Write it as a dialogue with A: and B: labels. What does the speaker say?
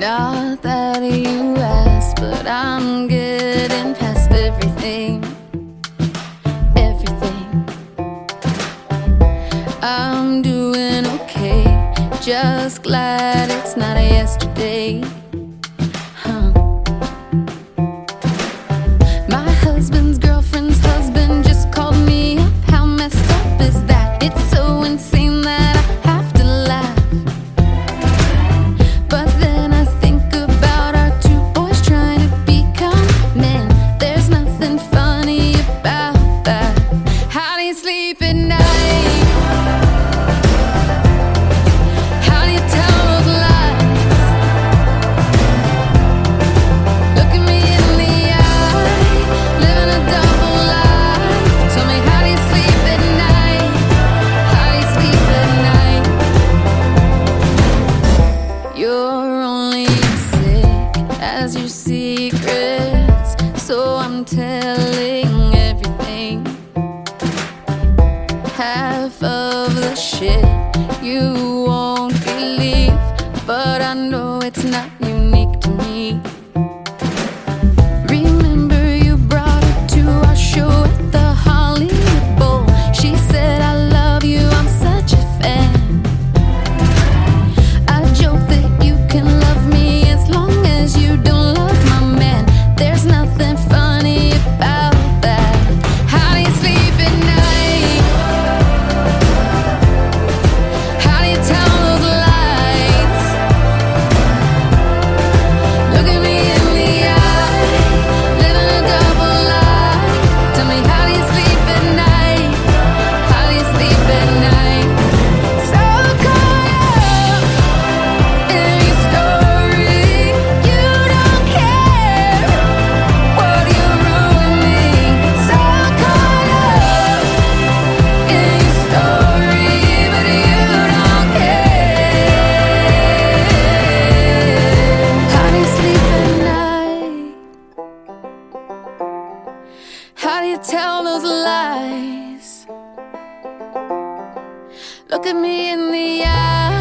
A: Not that you asked, but I'm getting past everything. Everything. I'm doing okay. Just glad it's not a yesterday. has your secrets, so I'm telling everything. Half of the shit you won't believe, but I know it's not all those lies. Look at me in the eye.